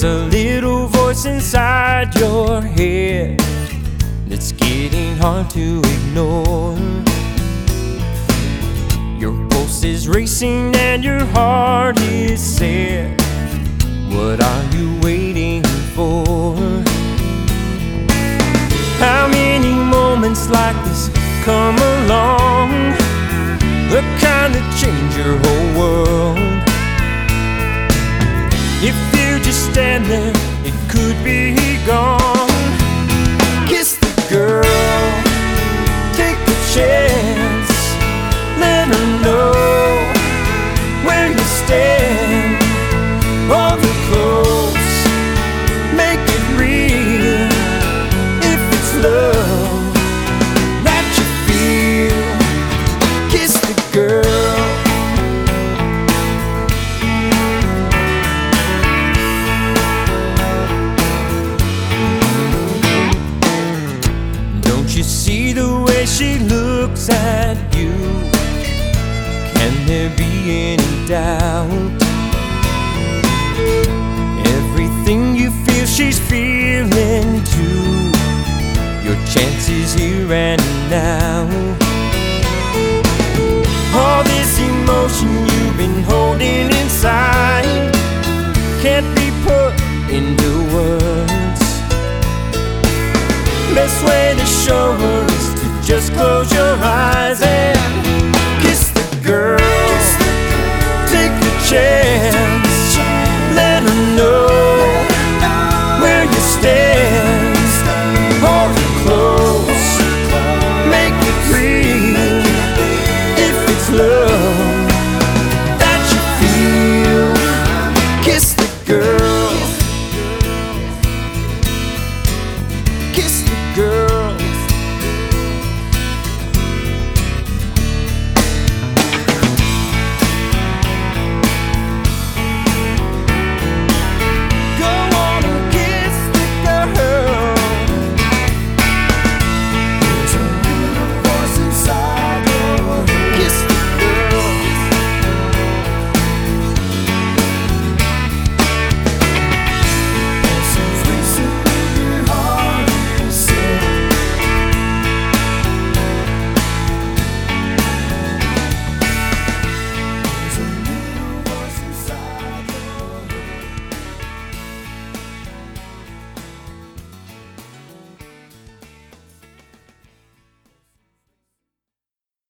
There's a little voice inside your head that's getting hard to ignore. Your pulse is racing and your heart is set. What are you waiting for? How many moments like this come along? The kind that change your whole world. Stand there, it could be gone. She looks at you? Can there be any doubt? Everything you feel, she's feeling too. Your chances here and now. All this emotion you've been holding inside can't be put into words. Best way to show her just close your eyes